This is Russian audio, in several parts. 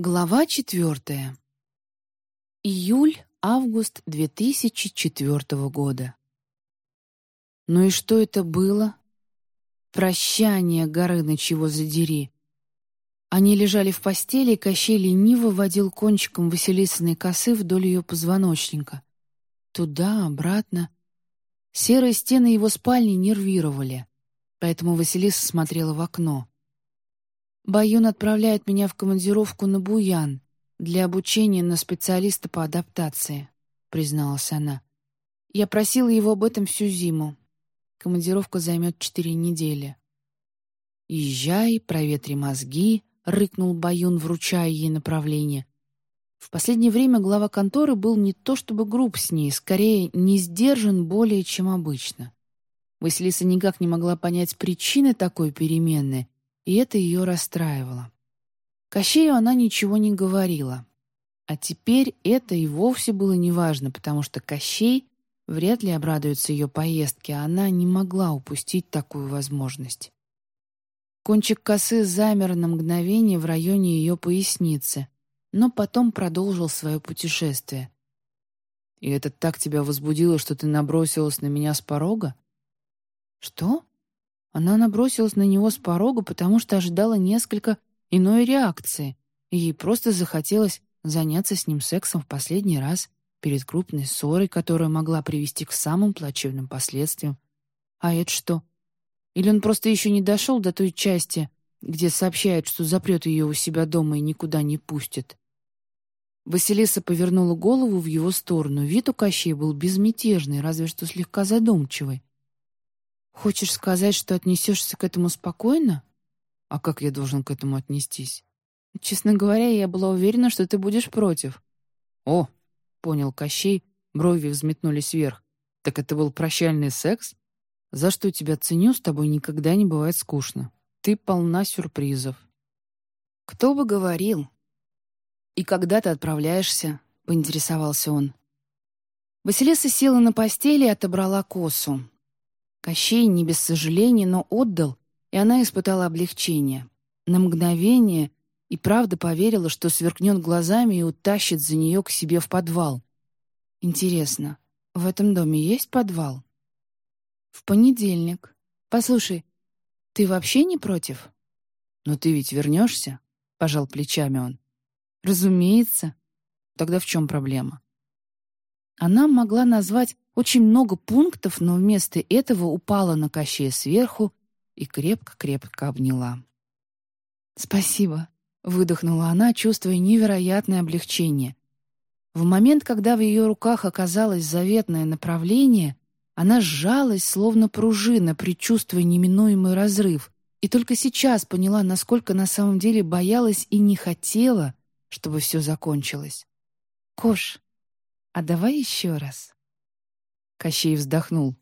Глава четвертая. Июль-август 2004 года. Ну и что это было? Прощание Горыныч его задери. Они лежали в постели, и Кощей лениво водил кончиком Василисиной косы вдоль ее позвоночника. Туда, обратно. Серые стены его спальни нервировали, поэтому Василиса смотрела в окно. Баюн отправляет меня в командировку на Буян для обучения на специалиста по адаптации», — призналась она. «Я просила его об этом всю зиму. Командировка займет четыре недели». «Езжай, проветри мозги», — рыкнул Баюн, вручая ей направление. В последнее время глава конторы был не то чтобы груб с ней, скорее не сдержан более, чем обычно. Василиса никак не могла понять причины такой перемены — и это ее расстраивало. Кощею она ничего не говорила. А теперь это и вовсе было неважно, потому что Кощей вряд ли обрадуется ее поездке, а она не могла упустить такую возможность. Кончик косы замер на мгновение в районе ее поясницы, но потом продолжил свое путешествие. «И это так тебя возбудило, что ты набросилась на меня с порога?» «Что?» Она набросилась на него с порога, потому что ожидала несколько иной реакции, и ей просто захотелось заняться с ним сексом в последний раз перед крупной ссорой, которая могла привести к самым плачевным последствиям. А это что? Или он просто еще не дошел до той части, где сообщает, что запрет ее у себя дома и никуда не пустит? Василиса повернула голову в его сторону. Вид у Кощея был безмятежный, разве что слегка задумчивый. Хочешь сказать, что отнесешься к этому спокойно? А как я должен к этому отнестись? Честно говоря, я была уверена, что ты будешь против. О, понял Кощей, брови взметнулись вверх. Так это был прощальный секс? За что тебя ценю, с тобой никогда не бывает скучно. Ты полна сюрпризов. Кто бы говорил? И когда ты отправляешься? Поинтересовался он. Василиса села на постели и отобрала косу. Кощей не без сожаления, но отдал, и она испытала облегчение. На мгновение и правда поверила, что сверкнет глазами и утащит за нее к себе в подвал. Интересно, в этом доме есть подвал? В понедельник. Послушай, ты вообще не против? Но ты ведь вернешься? Пожал плечами он. Разумеется. Тогда в чем проблема? Она могла назвать очень много пунктов, но вместо этого упала на Кощея сверху и крепко-крепко обняла. «Спасибо», — выдохнула она, чувствуя невероятное облегчение. В момент, когда в ее руках оказалось заветное направление, она сжалась, словно пружина, предчувствуя неминуемый разрыв, и только сейчас поняла, насколько на самом деле боялась и не хотела, чтобы все закончилось. «Кош, а давай еще раз?» Кощей вздохнул.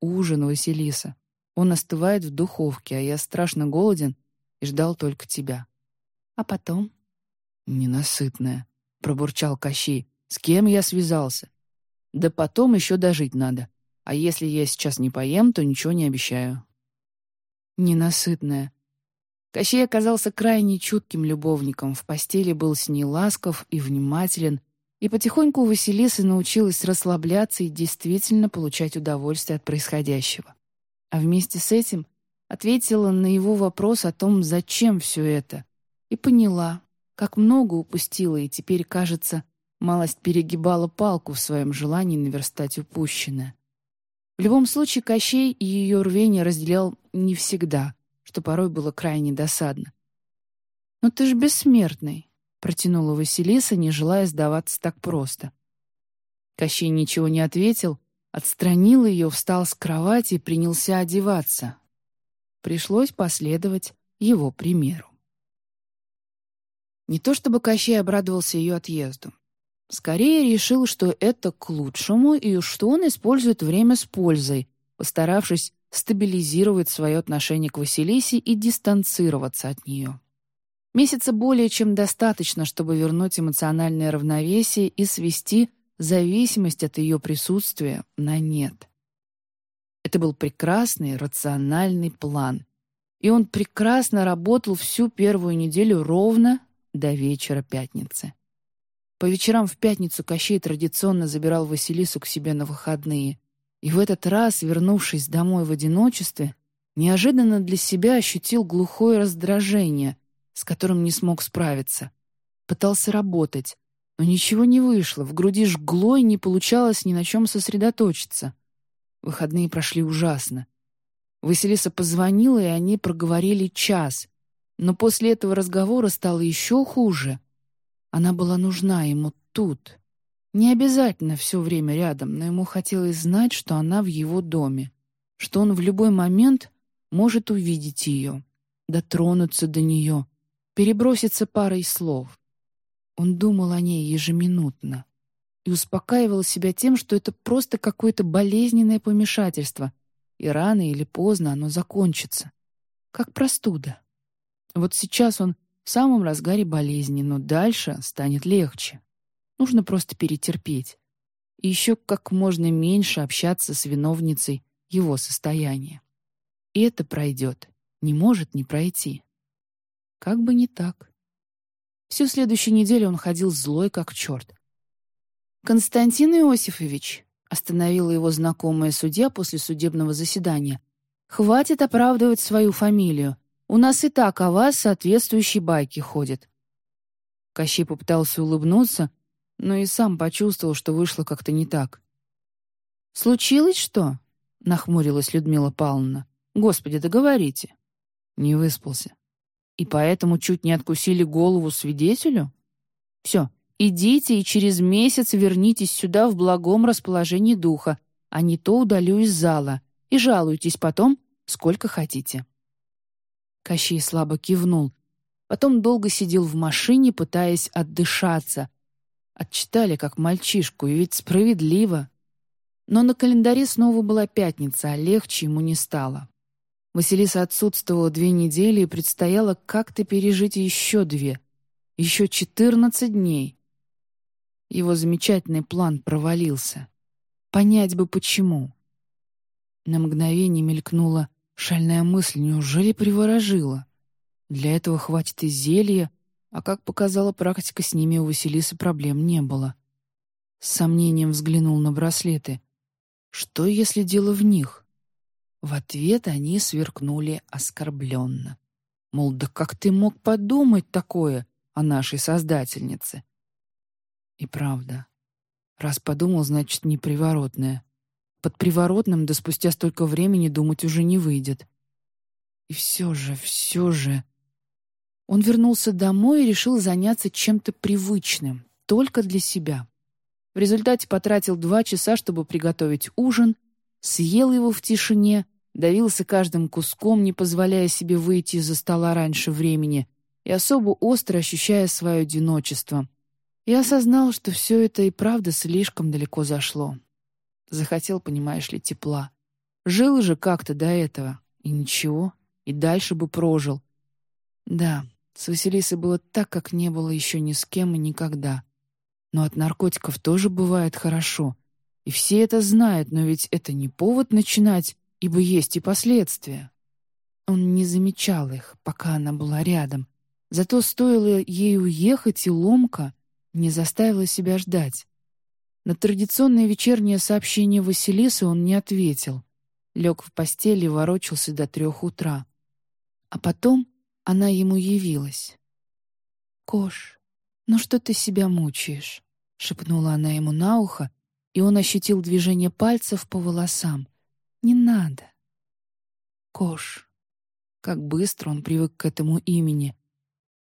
«Ужин, Василиса. Он остывает в духовке, а я страшно голоден и ждал только тебя». «А потом?» «Ненасытная», — пробурчал Кощей. «С кем я связался?» «Да потом еще дожить надо. А если я сейчас не поем, то ничего не обещаю». «Ненасытная». Кощей оказался крайне чутким любовником, в постели был с ней ласков и внимателен, и потихоньку Василиса научилась расслабляться и действительно получать удовольствие от происходящего. А вместе с этим ответила на его вопрос о том, зачем все это, и поняла, как много упустила, и теперь, кажется, малость перегибала палку в своем желании наверстать упущенное. В любом случае, Кощей и ее рвение разделял не всегда, что порой было крайне досадно. «Но ты ж бессмертный», — протянула Василиса, не желая сдаваться так просто. Кощей ничего не ответил, отстранил ее, встал с кровати и принялся одеваться. Пришлось последовать его примеру. Не то чтобы Кощей обрадовался ее отъезду. Скорее решил, что это к лучшему и что он использует время с пользой, постаравшись стабилизировать свое отношение к Василисе и дистанцироваться от нее. Месяца более чем достаточно, чтобы вернуть эмоциональное равновесие и свести зависимость от ее присутствия на нет. Это был прекрасный, рациональный план. И он прекрасно работал всю первую неделю ровно, до вечера пятницы. По вечерам в пятницу Кощей традиционно забирал Василису к себе на выходные. И в этот раз, вернувшись домой в одиночестве, неожиданно для себя ощутил глухое раздражение, с которым не смог справиться. Пытался работать, но ничего не вышло, в груди жгло и не получалось ни на чем сосредоточиться. Выходные прошли ужасно. Василиса позвонила, и они проговорили час. Но после этого разговора стало еще хуже. Она была нужна ему тут. Не обязательно все время рядом, но ему хотелось знать, что она в его доме, что он в любой момент может увидеть ее, дотронуться до нее, переброситься парой слов. Он думал о ней ежеминутно и успокаивал себя тем, что это просто какое-то болезненное помешательство, и рано или поздно оно закончится. Как простуда. Вот сейчас он в самом разгаре болезни, но дальше станет легче. Нужно просто перетерпеть. И еще как можно меньше общаться с виновницей его состояния. И это пройдет. Не может не пройти. Как бы не так. Всю следующую неделю он ходил злой, как черт. «Константин Иосифович», — остановила его знакомая судья после судебного заседания, «хватит оправдывать свою фамилию. У нас и так о вас соответствующие байки ходят». Кощей попытался улыбнуться, но и сам почувствовал, что вышло как-то не так. «Случилось что?» — нахмурилась Людмила Павловна. «Господи, договорите». Не выспался. И поэтому чуть не откусили голову свидетелю? Все, идите и через месяц вернитесь сюда в благом расположении духа, а не то удалю из зала, и жалуйтесь потом, сколько хотите». Кощей слабо кивнул. Потом долго сидел в машине, пытаясь отдышаться. Отчитали, как мальчишку, и ведь справедливо. Но на календаре снова была пятница, а легче ему не стало. Василиса отсутствовала две недели и предстояло как-то пережить еще две. Еще четырнадцать дней. Его замечательный план провалился. Понять бы, почему. На мгновение мелькнула шальная мысль, неужели приворожила? Для этого хватит и зелья, а, как показала практика, с ними у Василисы проблем не было. С сомнением взглянул на браслеты. Что, если дело в них? В ответ они сверкнули оскорбленно. Мол, да как ты мог подумать такое о нашей создательнице? И правда. Раз подумал, значит, не приворотное. Под приворотным, да спустя столько времени думать уже не выйдет. И все же, все же... Он вернулся домой и решил заняться чем-то привычным, только для себя. В результате потратил два часа, чтобы приготовить ужин, съел его в тишине, давился каждым куском, не позволяя себе выйти из-за стола раньше времени и особо остро ощущая свое одиночество. И осознал, что все это и правда слишком далеко зашло. Захотел, понимаешь ли, тепла. Жил же как-то до этого, и ничего, и дальше бы прожил. Да, с Василисой было так, как не было еще ни с кем и никогда. Но от наркотиков тоже бывает хорошо. И все это знают, но ведь это не повод начинать ибо есть и последствия. Он не замечал их, пока она была рядом. Зато стоило ей уехать, и ломка не заставила себя ждать. На традиционное вечернее сообщение Василисы он не ответил. Лег в постели и ворочался до трех утра. А потом она ему явилась. «Кош, ну что ты себя мучаешь?» — шепнула она ему на ухо, и он ощутил движение пальцев по волосам. Не надо. Кош. Как быстро он привык к этому имени.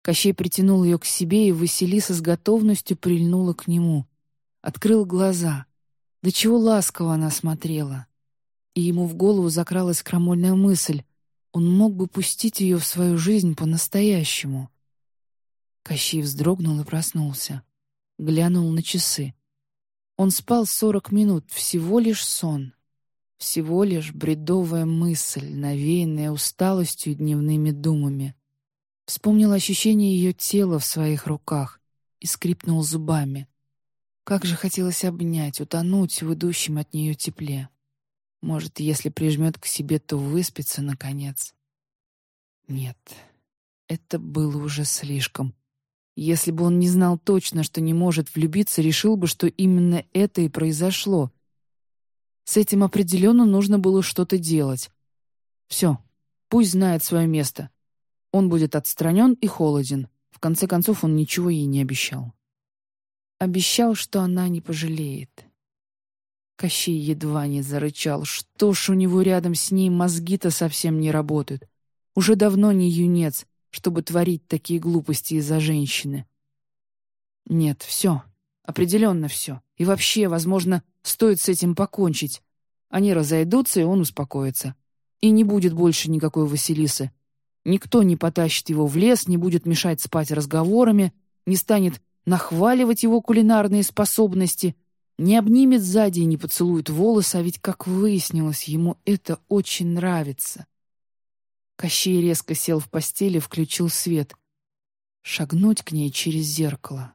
Кощей притянул ее к себе, и Василиса с готовностью прильнула к нему. Открыл глаза. До чего ласково она смотрела. И ему в голову закралась крамольная мысль. Он мог бы пустить ее в свою жизнь по-настоящему. Кощей вздрогнул и проснулся. Глянул на часы. Он спал сорок минут, всего лишь сон. Всего лишь бредовая мысль, навеянная усталостью и дневными думами. Вспомнил ощущение ее тела в своих руках и скрипнул зубами. Как же хотелось обнять, утонуть в идущем от нее тепле. Может, если прижмет к себе, то выспится, наконец. Нет, это было уже слишком. Если бы он не знал точно, что не может влюбиться, решил бы, что именно это и произошло. С этим определенно нужно было что-то делать. Все, пусть знает свое место. Он будет отстранен и холоден. В конце концов, он ничего ей не обещал. Обещал, что она не пожалеет. Кощей едва не зарычал. Что ж у него рядом с ней мозги-то совсем не работают. Уже давно не юнец, чтобы творить такие глупости из-за женщины. Нет, все. Определенно все. И вообще, возможно, стоит с этим покончить. Они разойдутся, и он успокоится. И не будет больше никакой Василисы. Никто не потащит его в лес, не будет мешать спать разговорами, не станет нахваливать его кулинарные способности, не обнимет сзади и не поцелует волосы, а ведь, как выяснилось, ему это очень нравится. Кощей резко сел в постели, включил свет. Шагнуть к ней через зеркало.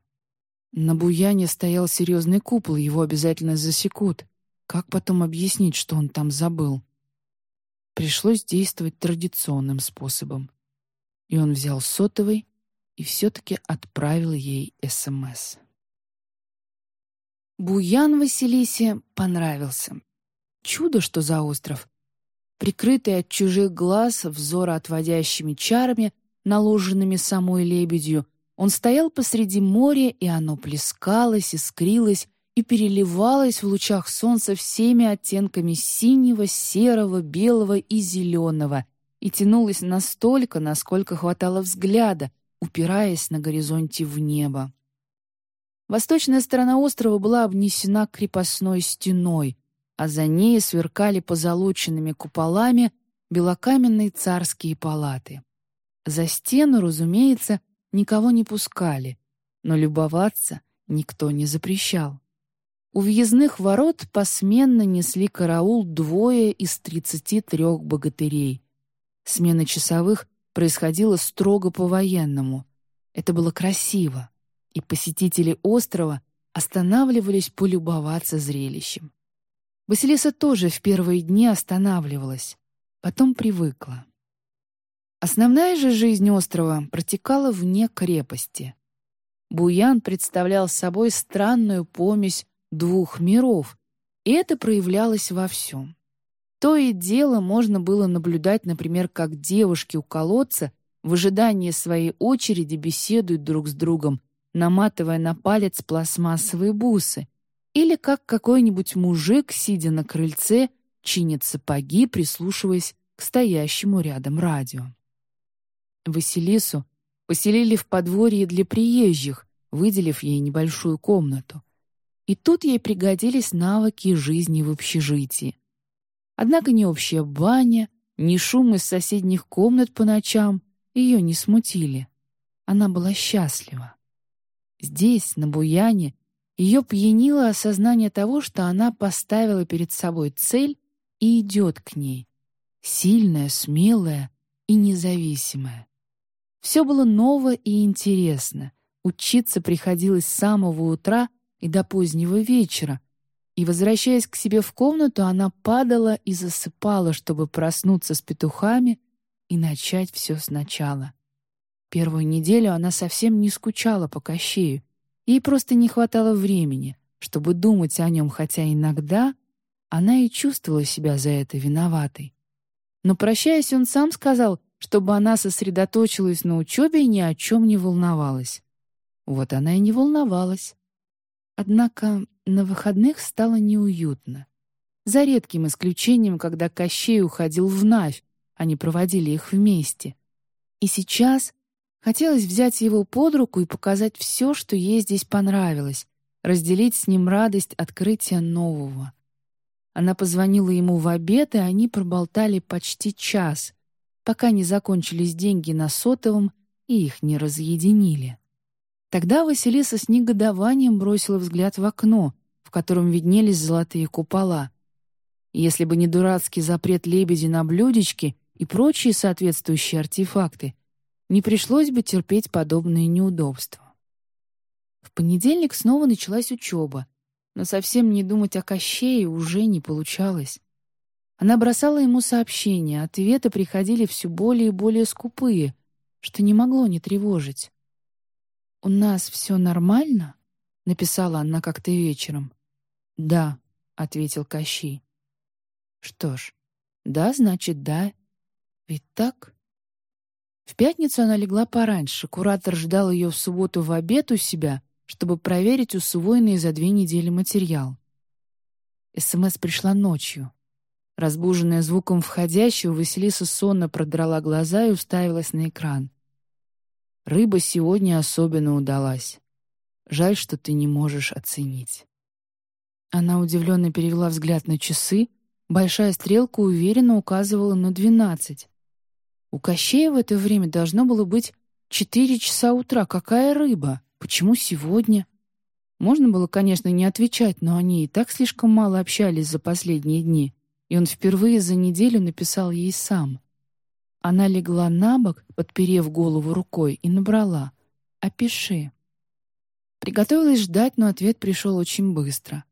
На буяне стоял серьезный купол, его обязательно засекут. Как потом объяснить, что он там забыл? Пришлось действовать традиционным способом. И он взял сотовый и все-таки отправил ей СМС. Буян Василисе понравился. Чудо, что за остров. Прикрытый от чужих глаз взороотводящими чарами, наложенными самой лебедью, он стоял посреди моря, и оно плескалось, искрилось и переливалось в лучах солнца всеми оттенками синего, серого, белого и зеленого, и тянулось настолько, насколько хватало взгляда, упираясь на горизонте в небо. Восточная сторона острова была обнесена крепостной стеной, а за ней сверкали позолоченными куполами белокаменные царские палаты. За стену, разумеется, никого не пускали, но любоваться никто не запрещал. У въездных ворот посменно несли караул двое из тридцати трех богатырей. Смена часовых происходила строго по-военному. Это было красиво, и посетители острова останавливались полюбоваться зрелищем. Василиса тоже в первые дни останавливалась, потом привыкла. Основная же жизнь острова протекала вне крепости. Буян представлял собой странную помесь двух миров, и это проявлялось во всем. То и дело можно было наблюдать, например, как девушки у колодца в ожидании своей очереди беседуют друг с другом, наматывая на палец пластмассовые бусы, или как какой-нибудь мужик, сидя на крыльце, чинит сапоги, прислушиваясь к стоящему рядом радио. Василису поселили в подворье для приезжих, выделив ей небольшую комнату. И тут ей пригодились навыки жизни в общежитии. Однако ни общая баня, ни шум из соседних комнат по ночам ее не смутили. Она была счастлива. Здесь, на Буяне, ее пьянило осознание того, что она поставила перед собой цель и идет к ней. Сильная, смелая и независимая. Все было ново и интересно. Учиться приходилось с самого утра и до позднего вечера, и, возвращаясь к себе в комнату, она падала и засыпала, чтобы проснуться с петухами и начать все сначала. Первую неделю она совсем не скучала по Кощею. Ей просто не хватало времени, чтобы думать о нем, хотя иногда она и чувствовала себя за это виноватой. Но, прощаясь, он сам сказал, чтобы она сосредоточилась на учебе и ни о чем не волновалась. Вот она и не волновалась. Однако на выходных стало неуютно. За редким исключением, когда Кощей уходил в Навь, они проводили их вместе. И сейчас хотелось взять его под руку и показать все, что ей здесь понравилось, разделить с ним радость открытия нового. Она позвонила ему в обед, и они проболтали почти час, пока не закончились деньги на сотовом и их не разъединили. Тогда Василиса с негодованием бросила взгляд в окно, в котором виднелись золотые купола. Если бы не дурацкий запрет лебеди на блюдечки и прочие соответствующие артефакты, не пришлось бы терпеть подобные неудобства. В понедельник снова началась учеба, но совсем не думать о Кощее уже не получалось. Она бросала ему сообщения, ответы приходили все более и более скупые, что не могло не тревожить. «У нас все нормально?» — написала она как-то вечером. «Да», — ответил Кощей. «Что ж, да, значит, да. Ведь так?» В пятницу она легла пораньше. Куратор ждал ее в субботу в обед у себя, чтобы проверить усвоенный за две недели материал. СМС пришла ночью. Разбуженная звуком входящего, Василиса сонно продрала глаза и уставилась на экран. Рыба сегодня особенно удалась. Жаль, что ты не можешь оценить. Она удивленно перевела взгляд на часы. Большая стрелка уверенно указывала на двенадцать. У Кощея в это время должно было быть четыре часа утра. Какая рыба? Почему сегодня? Можно было, конечно, не отвечать, но они и так слишком мало общались за последние дни, и он впервые за неделю написал ей сам. Она легла на бок, подперев голову рукой, и набрала «Опиши». Приготовилась ждать, но ответ пришел очень быстро.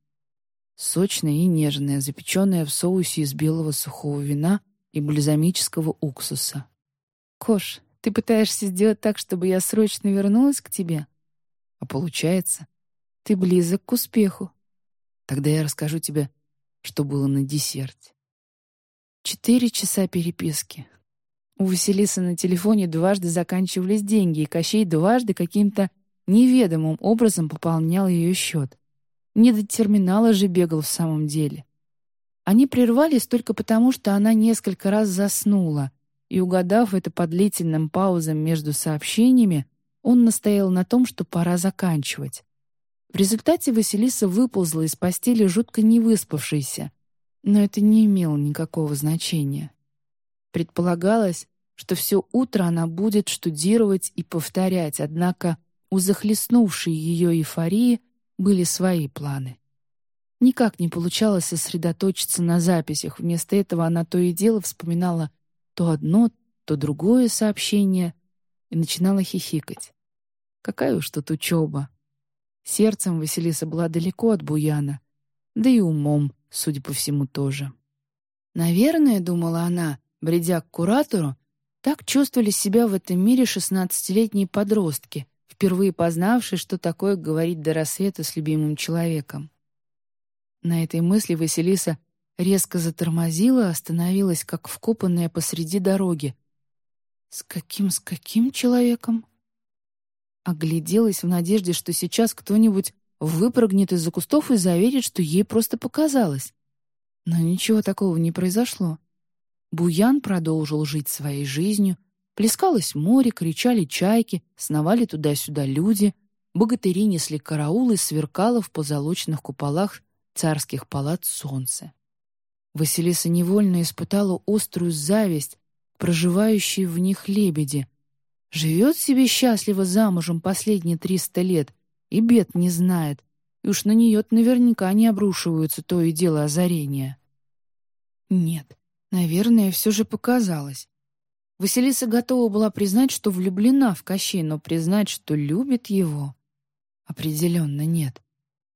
Сочная и нежная, запеченная в соусе из белого сухого вина и бальзамического уксуса. «Кош, ты пытаешься сделать так, чтобы я срочно вернулась к тебе?» «А получается?» «Ты близок к успеху». «Тогда я расскажу тебе, что было на десерте». Четыре часа переписки. У Василисы на телефоне дважды заканчивались деньги, и Кощей дважды каким-то неведомым образом пополнял ее счет. Не до терминала же бегал в самом деле. Они прервались только потому, что она несколько раз заснула, и, угадав это по длительным паузам между сообщениями, он настоял на том, что пора заканчивать. В результате Василиса выползла из постели жутко невыспавшейся, но это не имело никакого значения. Предполагалось, что все утро она будет штудировать и повторять, однако у захлестнувшей ее эйфории были свои планы. Никак не получалось сосредоточиться на записях, вместо этого она то и дело вспоминала то одно, то другое сообщение и начинала хихикать. Какая уж тут учеба. Сердцем Василиса была далеко от Буяна, да и умом, судя по всему, тоже. Наверное, думала она, бредя к куратору, так чувствовали себя в этом мире шестнадцатилетние подростки, впервые познавшие, что такое говорить до рассвета с любимым человеком. На этой мысли Василиса резко затормозила, остановилась, как вкопанная посреди дороги. «С каким, с каким человеком?» Огляделась в надежде, что сейчас кто-нибудь выпрыгнет из-за кустов и заверит, что ей просто показалось. Но ничего такого не произошло. Буян продолжил жить своей жизнью. Плескалось море, кричали чайки, сновали туда-сюда люди. Богатыри несли караул и сверкало в позолоченных куполах царских палат солнце. Василиса невольно испытала острую зависть проживающей в них лебеди. Живет себе счастливо замужем последние триста лет и бед не знает, и уж на нее наверняка не обрушиваются то и дело озарения. Нет, Наверное, все же показалось. Василиса готова была признать, что влюблена в Кощей, но признать, что любит его, определенно нет.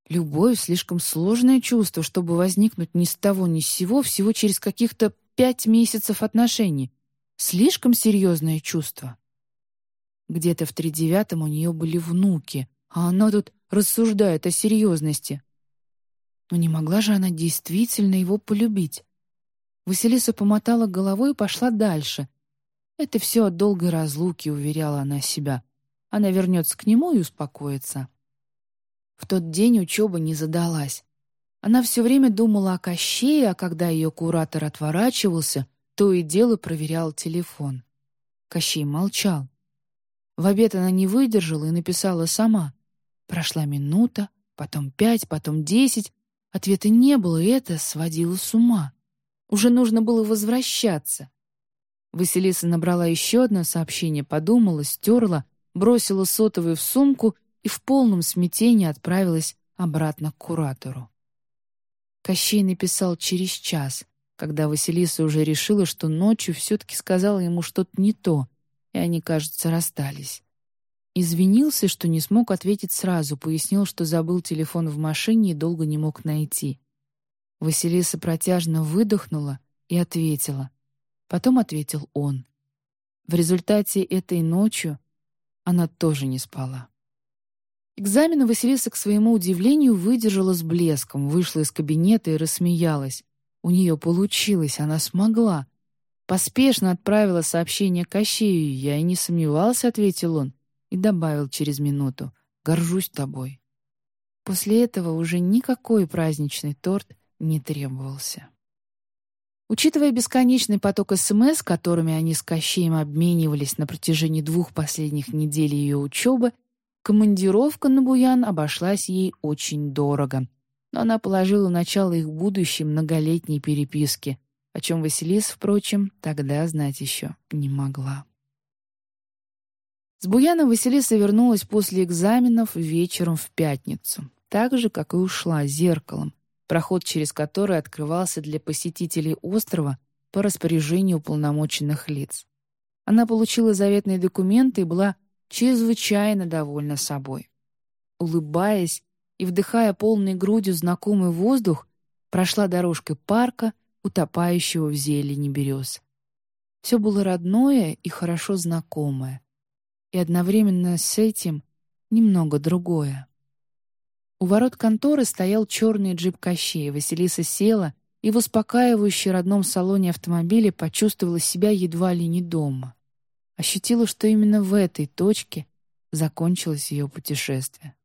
Любовь — слишком сложное чувство, чтобы возникнуть ни с того ни с сего всего через каких-то пять месяцев отношений. Слишком серьезное чувство. Где-то в тридевятом у нее были внуки, а она тут рассуждает о серьезности. Но не могла же она действительно его полюбить. Василиса помотала головой и пошла дальше. «Это все от долгой разлуки», — уверяла она себя. Она вернется к нему и успокоится. В тот день учеба не задалась. Она все время думала о Кощее, а когда ее куратор отворачивался, то и дело проверял телефон. Кощей молчал. В обед она не выдержала и написала сама. Прошла минута, потом пять, потом десять. Ответа не было, и это сводило с ума. Уже нужно было возвращаться. Василиса набрала еще одно сообщение, подумала, стерла, бросила сотовый в сумку и в полном смятении отправилась обратно к куратору. Кощей написал через час, когда Василиса уже решила, что ночью все-таки сказала ему что-то не то, и они, кажется, расстались. Извинился, что не смог ответить сразу, пояснил, что забыл телефон в машине и долго не мог найти. Василиса протяжно выдохнула и ответила. Потом ответил он. В результате этой ночью она тоже не спала. Экзамен Василиса, к своему удивлению, выдержала с блеском, вышла из кабинета и рассмеялась. У нее получилось, она смогла. Поспешно отправила сообщение Кощею. «Я и не сомневался», — ответил он, и добавил через минуту. «Горжусь тобой». После этого уже никакой праздничный торт не требовался. Учитывая бесконечный поток СМС, которыми они с Кощеем обменивались на протяжении двух последних недель ее учебы, командировка на Буян обошлась ей очень дорого. Но она положила начало их будущей многолетней переписке, о чем Василис, впрочем, тогда знать еще не могла. С Буяна Василиса вернулась после экзаменов вечером в пятницу, так же, как и ушла, зеркалом, проход через который открывался для посетителей острова по распоряжению уполномоченных лиц. Она получила заветные документы и была чрезвычайно довольна собой. Улыбаясь и вдыхая полной грудью знакомый воздух, прошла дорожкой парка — утопающего в зелени берез. Все было родное и хорошо знакомое, и одновременно с этим немного другое. У ворот конторы стоял черный джип Кощея. Василиса села и в успокаивающей родном салоне автомобиля почувствовала себя едва ли не дома. Ощутила, что именно в этой точке закончилось ее путешествие.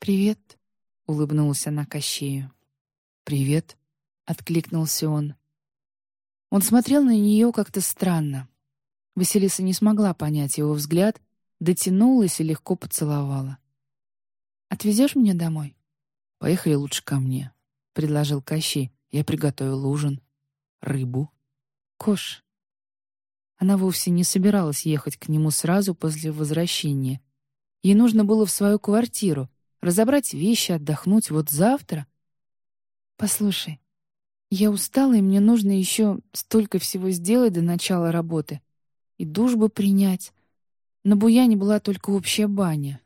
«Привет», — улыбнулась она Кощею. «Привет», откликнулся он. Он смотрел на нее как-то странно. Василиса не смогла понять его взгляд, дотянулась и легко поцеловала. «Отвезешь меня домой?» «Поехали лучше ко мне», — предложил Кощей. «Я приготовил ужин, рыбу». «Кош». Она вовсе не собиралась ехать к нему сразу после возвращения. Ей нужно было в свою квартиру, разобрать вещи, отдохнуть. Вот завтра... «Послушай, я устала, и мне нужно еще столько всего сделать до начала работы. И душ бы принять. На Буяне была только общая баня.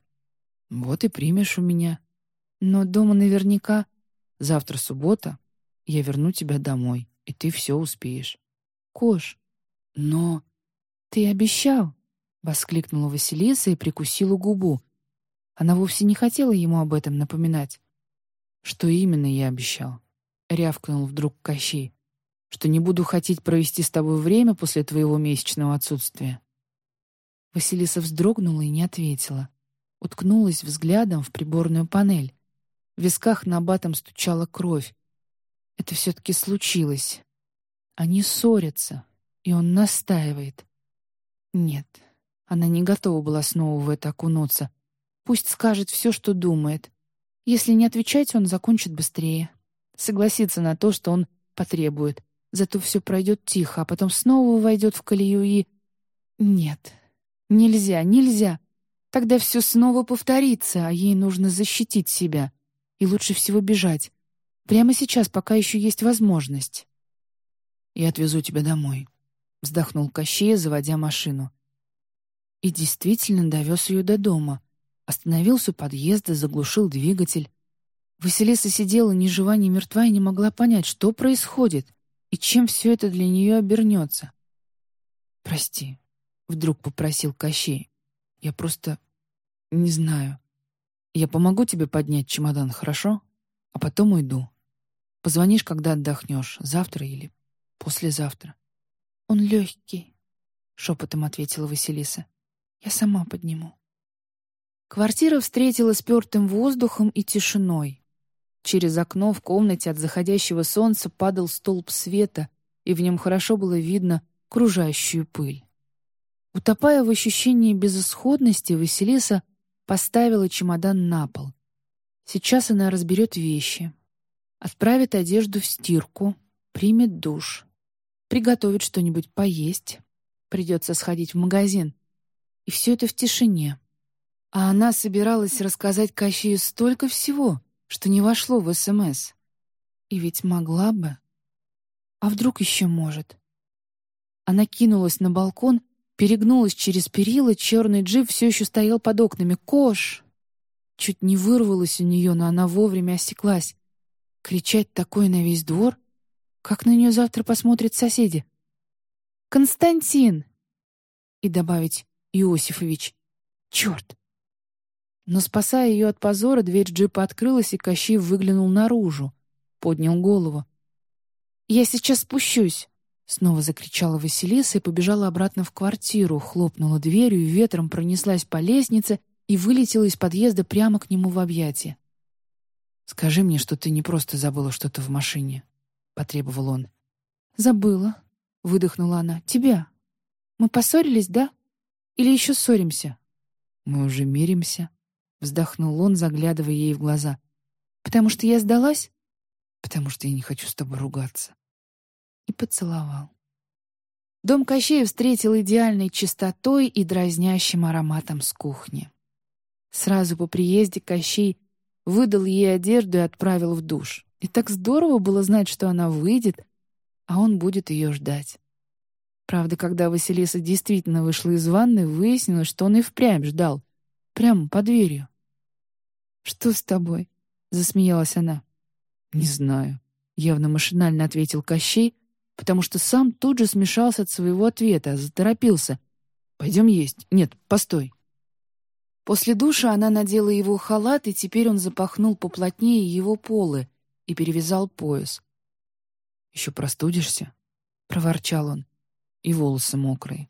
Вот и примешь у меня. Но дома наверняка... Завтра суббота. Я верну тебя домой, и ты все успеешь. Кош, но... Ты обещал, — воскликнула Василиса и прикусила губу. Она вовсе не хотела ему об этом напоминать. Что именно я обещал? Рявкнул вдруг Кощей, что не буду хотеть провести с тобой время после твоего месячного отсутствия. Василиса вздрогнула и не ответила. Уткнулась взглядом в приборную панель. В висках на батом стучала кровь. Это все-таки случилось. Они ссорятся, и он настаивает. Нет, она не готова была снова в это окунуться. Пусть скажет все, что думает. Если не отвечать, он закончит быстрее согласится на то, что он потребует. Зато все пройдет тихо, а потом снова войдет в колею и... Нет, нельзя, нельзя. Тогда все снова повторится, а ей нужно защитить себя. И лучше всего бежать. Прямо сейчас, пока еще есть возможность. «Я отвезу тебя домой», — вздохнул Кощей, заводя машину. И действительно довез ее до дома. Остановился у подъезда, заглушил двигатель. Василиса сидела ни жива, ни мертва и не могла понять, что происходит и чем все это для нее обернется. «Прости», — вдруг попросил Кощей. «Я просто не знаю. Я помогу тебе поднять чемодан, хорошо? А потом уйду. Позвонишь, когда отдохнешь, завтра или послезавтра». «Он легкий», — шепотом ответила Василиса. «Я сама подниму». Квартира встретила спертым воздухом и тишиной. Через окно в комнате от заходящего солнца падал столб света, и в нем хорошо было видно кружащую пыль. Утопая в ощущении безысходности, Василиса поставила чемодан на пол. Сейчас она разберет вещи, отправит одежду в стирку, примет душ, приготовит что-нибудь поесть, придется сходить в магазин. И все это в тишине. А она собиралась рассказать Кащею столько всего — что не вошло в СМС. И ведь могла бы. А вдруг еще может? Она кинулась на балкон, перегнулась через перила, черный джип все еще стоял под окнами. «Кош!» Чуть не вырвалась у нее, но она вовремя осеклась. Кричать такое на весь двор? Как на нее завтра посмотрят соседи? «Константин!» И добавить «Иосифович». «Черт!» Но, спасая ее от позора, дверь джипа открылась, и Кощей выглянул наружу, поднял голову. «Я сейчас спущусь!» Снова закричала Василиса и побежала обратно в квартиру, хлопнула дверью и ветром пронеслась по лестнице и вылетела из подъезда прямо к нему в объятия. «Скажи мне, что ты не просто забыла что-то в машине», — потребовал он. «Забыла», — выдохнула она. «Тебя. Мы поссорились, да? Или еще ссоримся?» «Мы уже миримся», — вздохнул он, заглядывая ей в глаза. «Потому что я сдалась?» «Потому что я не хочу с тобой ругаться». И поцеловал. Дом Кощея встретил идеальной чистотой и дразнящим ароматом с кухни. Сразу по приезде Кощей выдал ей одежду и отправил в душ. И так здорово было знать, что она выйдет, а он будет ее ждать. Правда, когда Василиса действительно вышла из ванны, выяснилось, что он и впрямь ждал. Прямо под дверью. «Что с тобой?» — засмеялась она. «Не знаю», — явно машинально ответил Кощей, потому что сам тут же смешался от своего ответа, заторопился. «Пойдем есть. Нет, постой». После душа она надела его халат, и теперь он запахнул поплотнее его полы и перевязал пояс. «Еще простудишься?» — проворчал он. «И волосы мокрые».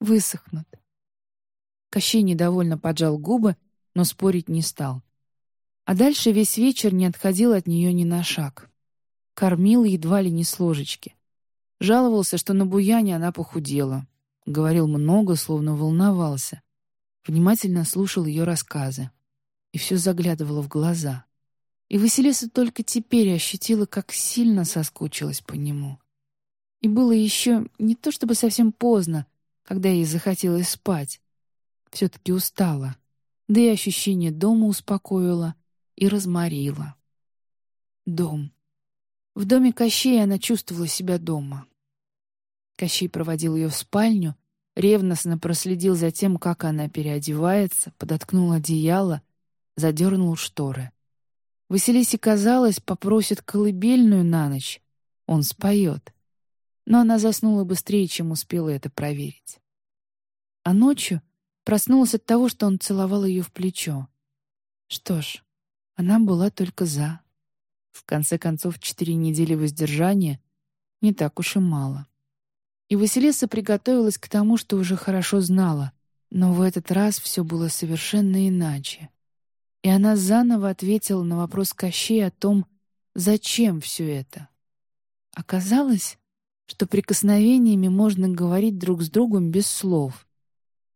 «Высохнут». Кощей недовольно поджал губы, но спорить не стал. А дальше весь вечер не отходил от нее ни на шаг. Кормил едва ли не с ложечки. Жаловался, что на буяне она похудела. Говорил много, словно волновался. Внимательно слушал ее рассказы. И все заглядывало в глаза. И Василиса только теперь ощутила, как сильно соскучилась по нему. И было еще не то чтобы совсем поздно, когда ей захотелось спать. Все-таки устала. Да и ощущение дома успокоило и разморило. Дом. В доме Кощея она чувствовала себя дома. Кощей проводил ее в спальню, ревностно проследил за тем, как она переодевается, подоткнул одеяло, задернул шторы. Василисе казалось, попросит колыбельную на ночь. Он споет. Но она заснула быстрее, чем успела это проверить. А ночью проснулась от того, что он целовал ее в плечо. Что ж, она была только «за». В конце концов, четыре недели воздержания — не так уж и мало. И Василиса приготовилась к тому, что уже хорошо знала, но в этот раз все было совершенно иначе и она заново ответила на вопрос Кощей о том, зачем все это. Оказалось, что прикосновениями можно говорить друг с другом без слов,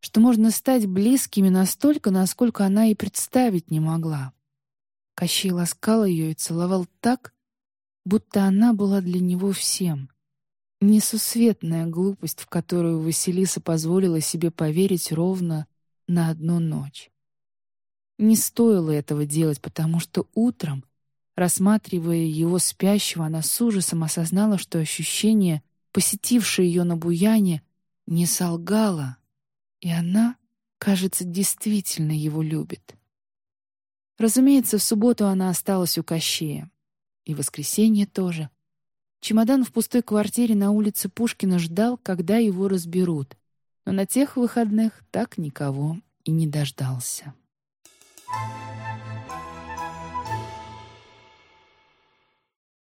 что можно стать близкими настолько, насколько она и представить не могла. Кощей ласкал ее и целовал так, будто она была для него всем. Несусветная глупость, в которую Василиса позволила себе поверить ровно на одну ночь. Не стоило этого делать, потому что утром, рассматривая его спящего, она с ужасом осознала, что ощущение, посетившее ее на буяне, не солгало, и она, кажется, действительно его любит. Разумеется, в субботу она осталась у Кощея. И воскресенье тоже. Чемодан в пустой квартире на улице Пушкина ждал, когда его разберут. Но на тех выходных так никого и не дождался. Thank you.